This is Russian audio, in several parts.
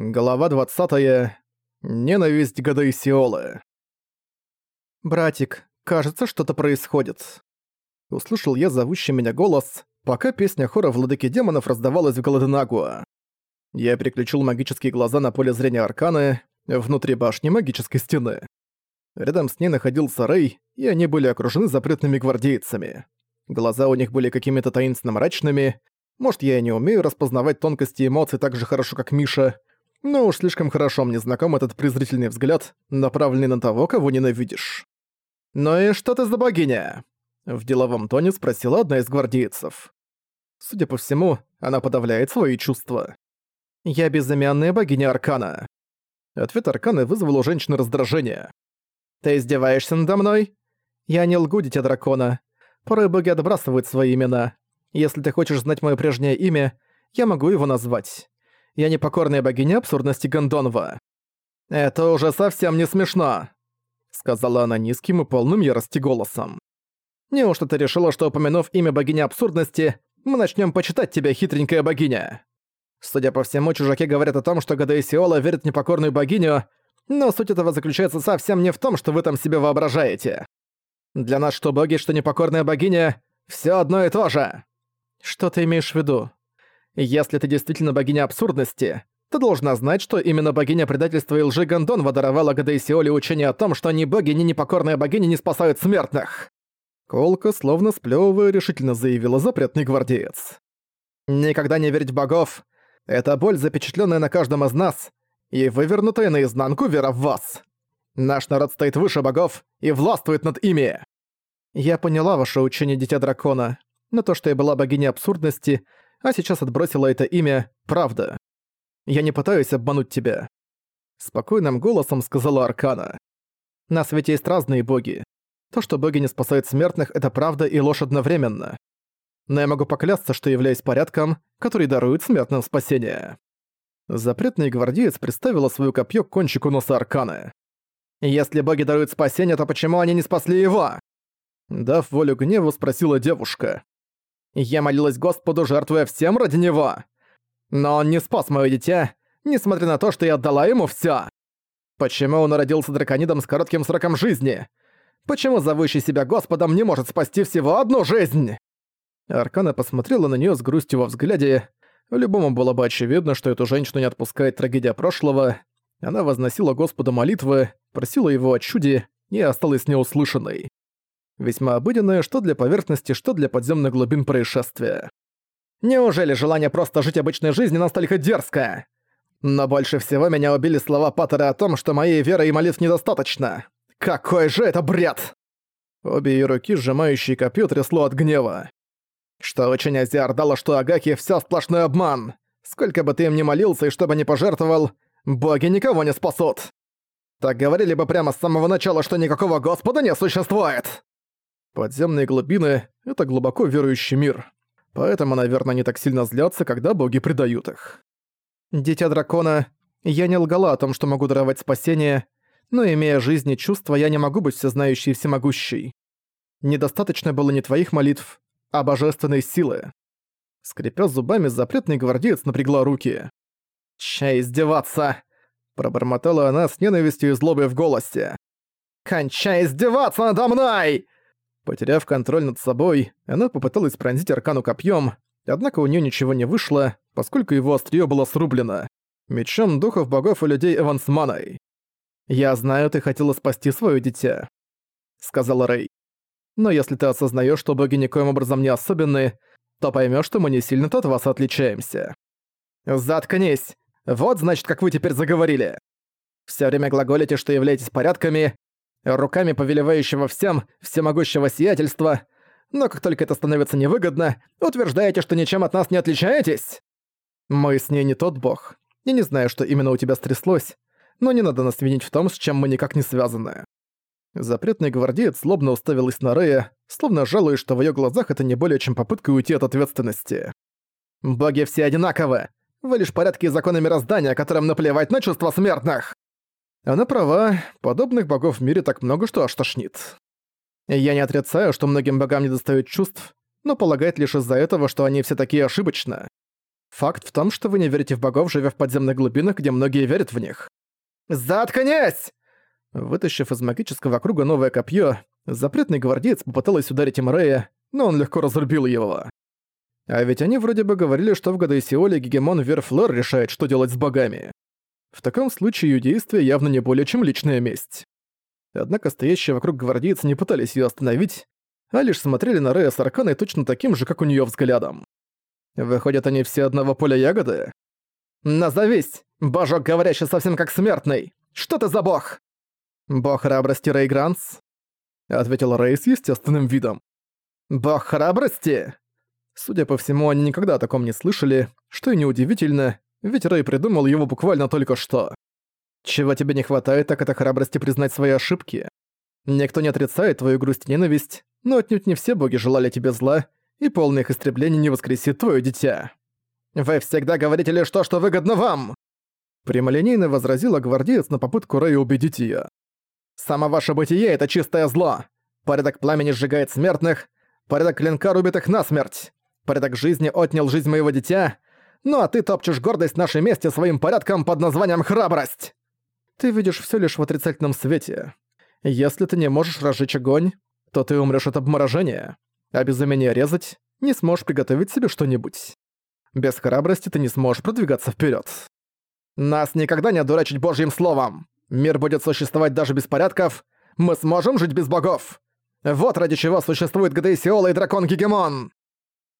Глава 20. Ненависть Гадаисиолы. «Братик, кажется, что-то происходит». Услышал я зовущий меня голос, пока песня хора Владыки Демонов раздавалась в Галаденагуа. Я переключил магические глаза на поле зрения Арканы внутри башни магической стены. Рядом с ней находился Рэй, и они были окружены запретными гвардейцами. Глаза у них были какими-то таинственно мрачными. Может, я и не умею распознавать тонкости эмоций так же хорошо, как Миша, но уж слишком хорошо мне знаком этот презрительный взгляд, направленный на того, кого ненавидишь. «Ну и что ты за богиня?» В деловом тоне спросила одна из гвардейцев. Судя по всему, она подавляет свои чувства. «Я безымянная богиня Аркана». Ответ Арканы вызвал у женщины раздражение. «Ты издеваешься надо мной?» «Я не лгу, дитя дракона. Порой боги отбрасывают свои имена. Если ты хочешь знать мое прежнее имя, я могу его назвать. Я непокорная богиня абсурдности Гондонова. «Это уже совсем не смешно», — сказала она низким и полным ярости голосом. «Неужто ты решила, что, упомянув имя богини абсурдности, мы начнем почитать тебя, хитренькая богиня?» Судя по всему, чужаки говорят о том, что Гадаисиола верит в непокорную богиню, но суть этого заключается совсем не в том, что вы там себе воображаете. Для нас что боги, что непокорная богиня — все одно и то же. Что ты имеешь в виду? Если ты действительно богиня абсурдности, ты должна знать, что именно богиня предательства и лжи Гондон водоровала Гадаисиоле учение о том, что ни боги, ни непокорная богиня не спасают смертных. Колка, словно сплёвывая, решительно заявила запретный гвардеец. «Никогда не верить богов. Это боль, запечатленная на каждом из нас, и вывернутая наизнанку вера в вас. Наш народ стоит выше богов и властвует над ими». «Я поняла ваше учение, Дитя Дракона, но то, что я была богиней абсурдности — а сейчас отбросила это имя «Правда». Я не пытаюсь обмануть тебя. Спокойным голосом сказала Аркана. На свете есть разные боги. То, что боги не спасают смертных, это правда и ложь одновременно. Но я могу поклясться, что являюсь порядком, который дарует смертным спасение. Запретный гвардеец представила свою копье к кончику носа Арканы. «Если боги даруют спасение, то почему они не спасли его?» Дав волю гневу, спросила девушка. Я молилась Господу, жертвуя всем ради него. Но он не спас моё дитя, несмотря на то, что я отдала ему всё. Почему он родился драконидом с коротким сроком жизни? Почему зовущий себя Господом не может спасти всего одну жизнь? Аркана посмотрела на неё с грустью во взгляде. Любому было бы очевидно, что эту женщину не отпускает трагедия прошлого. Она возносила Господу молитвы, просила его о чуде и осталась неуслышанной весьма обыденное что для поверхности, что для подземных глубин происшествия. Неужели желание просто жить обычной жизнью настолько дерзкое? Но больше всего меня убили слова Паттера о том, что моей веры и молитв недостаточно. Какой же это бред! Обе ее руки, сжимающие копье, трясло от гнева. Что учение Зиардала, что Агаки — всё сплошной обман. Сколько бы ты им ни молился и что бы ни пожертвовал, боги никого не спасут. Так говорили бы прямо с самого начала, что никакого Господа не существует. Подземные глубины — это глубоко верующий мир. Поэтому, наверное, они так сильно злятся, когда боги предают их. Дитя дракона, я не лгала о том, что могу даровать спасение, но, имея жизнь и чувства, я не могу быть всезнающей и всемогущей. Недостаточно было не твоих молитв, а божественной силы. Скрипя зубами, запретный гвардеец напрягла руки. «Чай издеваться!» – пробормотала она с ненавистью и злобой в голосе. «Кончай издеваться надо мной!» Потеряв контроль над собой, она попыталась пронзить аркану копьем, однако у нее ничего не вышло, поскольку его острие было срублено. Мечом духов богов и людей Эвансманой. «Я знаю, ты хотела спасти свое дитя», — сказала Рэй. «Но если ты осознаешь, что боги никоим образом не особенные, то поймешь, что мы не сильно-то от вас отличаемся». «Заткнись! Вот, значит, как вы теперь заговорили!» Все время глаголите, что являетесь порядками, руками повелевающего всем, всемогущего сиятельства, но как только это становится невыгодно, утверждаете, что ничем от нас не отличаетесь? Мы с ней не тот бог. Я не знаю, что именно у тебя стряслось, но не надо нас винить в том, с чем мы никак не связаны. Запретный гвардеец злобно уставилась на Рея, словно жалуясь, что в её глазах это не более чем попытка уйти от ответственности. «Боги все одинаковы! Вы лишь порядки и законы мироздания, которым наплевать на чувства смертных!» Она права, подобных богов в мире так много, что аж тошнит. Я не отрицаю, что многим богам недостает чувств, но полагает лишь из-за этого, что они все такие ошибочно. Факт в том, что вы не верите в богов, живя в подземных глубинах, где многие верят в них. «Заткнись!» Вытащив из магического круга новое копье, запретный гвардеец попыталась ударить Имрея, но он легко разрубил его. А ведь они вроде бы говорили, что в Гадайсиоле гегемон Верфлор решает, что делать с богами. В таком случае ее действия явно не более чем личная месть. Однако стоящие вокруг гвардейцы не пытались ее остановить, а лишь смотрели на Рея с Арканой точно таким же, как у нее взглядом. Выходят, они все одного поля ягоды? «Назовись! Божок, говорящий совсем как смертный! Что ты за бог?» «Бог храбрости Рэй Гранс», — ответил Рэй с естественным видом. «Бог храбрости?» Судя по всему, они никогда о таком не слышали, что и неудивительно, ведь Рэй придумал его буквально только что. Чего тебе не хватает, так это храбрости признать свои ошибки. Никто не отрицает твою грусть и ненависть, но отнюдь не все боги желали тебе зла, и полное их истребление не воскресит твое дитя. Вы всегда говорите лишь то, что выгодно вам!» Прямолинейно возразила гвардеец на попытку Рэя убедить ее. «Само ваше бытие — это чистое зло. Порядок пламени сжигает смертных, порядок клинка рубит их насмерть. Порядок жизни отнял жизнь моего дитя, ну а ты топчешь гордость нашей мести своим порядком под названием «храбрость». Ты видишь все лишь в отрицательном свете. Если ты не можешь разжечь огонь, то ты умрешь от обморожения, а без умения резать не сможешь приготовить себе что-нибудь. Без храбрости ты не сможешь продвигаться вперед. Нас никогда не одурачить божьим словом. Мир будет существовать даже без порядков. Мы сможем жить без богов. Вот ради чего существует Гдейсиола и Дракон Гегемон.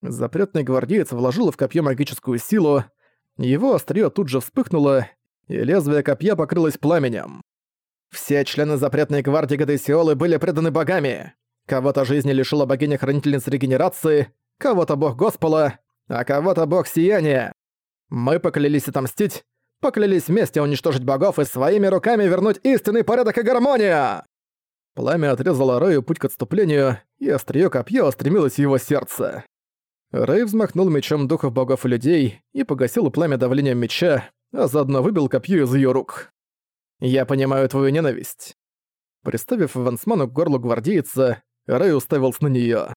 Запретный гвардеец вложил в копье магическую силу, его острие тут же вспыхнуло, и лезвие копья покрылось пламенем. Все члены запретной гвардии Гадесиолы были преданы богами. Кого-то жизни лишила богиня-хранительница регенерации, кого-то бог Господа, а кого-то бог Сияния. Мы поклялись отомстить, поклялись вместе уничтожить богов и своими руками вернуть истинный порядок и гармонию!» Пламя отрезало Рэю путь к отступлению, и острие копья устремилось в его сердце. Рэй взмахнул мечом духов богов и людей и погасил пламя давлением меча, а заодно выбил копье из ее рук. «Я понимаю твою ненависть». Приставив Вансману к горлу гвардейца, Рэй уставился на нее.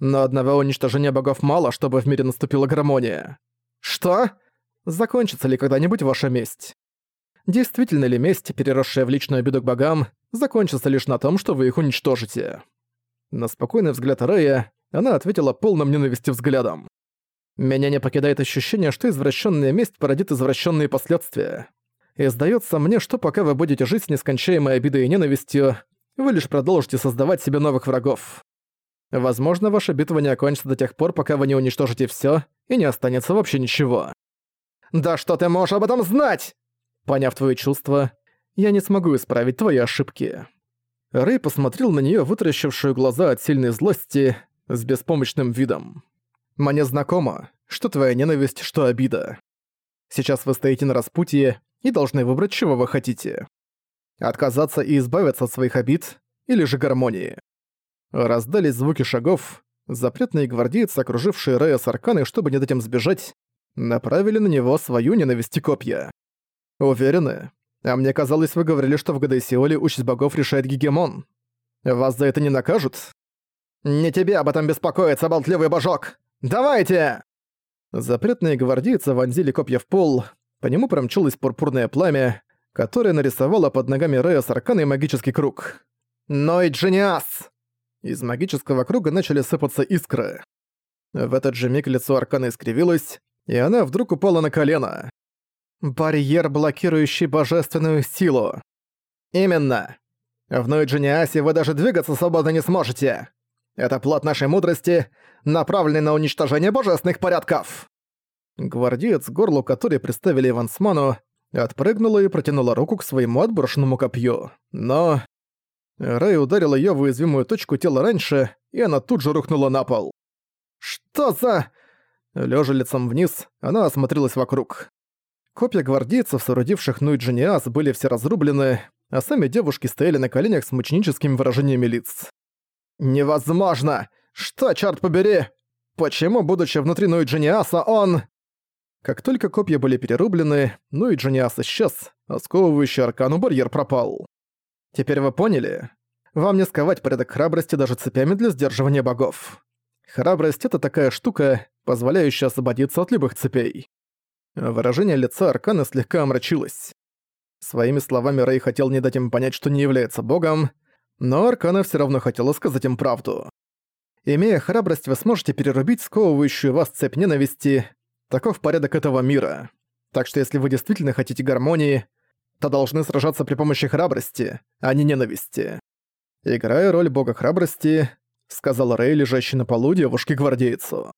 «Но одного уничтожения богов мало, чтобы в мире наступила гармония». «Что? Закончится ли когда-нибудь ваша месть?» Действительно ли месть, переросшая в личную обиду к богам, закончится лишь на том, что вы их уничтожите? На спокойный взгляд Рэя она ответила полным ненависти взглядом. «Меня не покидает ощущение, что извращенная месть породит извращенные последствия. И сдается мне, что пока вы будете жить с нескончаемой обидой и ненавистью, вы лишь продолжите создавать себе новых врагов. Возможно, ваша битва не окончится до тех пор, пока вы не уничтожите все и не останется вообще ничего. «Да что ты можешь об этом знать?» Поняв твои чувства, я не смогу исправить твои ошибки. Рэй посмотрел на нее, вытаращившую глаза от сильной злости, с беспомощным видом. «Мне знакомо, что твоя ненависть, что обида. Сейчас вы стоите на распутье и должны выбрать, чего вы хотите. Отказаться и избавиться от своих обид или же гармонии». Раздались звуки шагов, запретные гвардейцы, окружившие Рэя с арканой, чтобы не дать им сбежать, направили на него свою ненависть и копья. «Уверены? А мне казалось, вы говорили, что в Гадайсиоле участь богов решает Гегемон. Вас за это не накажут?» «Не тебе об этом беспокоиться, болтливый божок! Давайте!» Запретные гвардейцы вонзили копья в пол, по нему промчалось пурпурное пламя, которое нарисовало под ногами Рея с арканой магический круг. «Ной Джениас!» Из магического круга начали сыпаться искры. В этот же миг лицо арканы искривилось, и она вдруг упала на колено. «Барьер, блокирующий божественную силу». «Именно. В Ной Джениасе вы даже двигаться свободно не сможете. Это плод нашей мудрости, направленный на уничтожение божественных порядков!» Гвардеец, горлу который представили Ивансману, отпрыгнула и протянула руку к своему отброшенному копью. Но... Рэй ударил её в уязвимую точку тела раньше, и она тут же рухнула на пол. «Что за...» Лёжа лицом вниз, она осмотрелась вокруг. Копья гвардейцев, соорудивших Нуиджиниас, были все разрублены, а сами девушки стояли на коленях с мученическими выражениями лиц. «Невозможно! Что, черт побери? Почему, будучи внутри Нуиджиниаса, он...» Как только копья были перерублены, Нуиджиниас исчез, а сковывающий аркану барьер пропал. Теперь вы поняли? Вам не сковать порядок храбрости даже цепями для сдерживания богов. Храбрость — это такая штука, позволяющая освободиться от любых цепей. Выражение лица Аркана слегка омрачилось. Своими словами Рэй хотел не дать им понять, что не является богом, но Аркана все равно хотела сказать им правду. Имея храбрость, вы сможете перерубить сковывающую вас цепь ненависти. Таков порядок этого мира. Так что если вы действительно хотите гармонии, то должны сражаться при помощи храбрости, а не ненависти. Играя роль бога храбрости, сказал Рэй, лежащий на полу девушке-гвардейцу.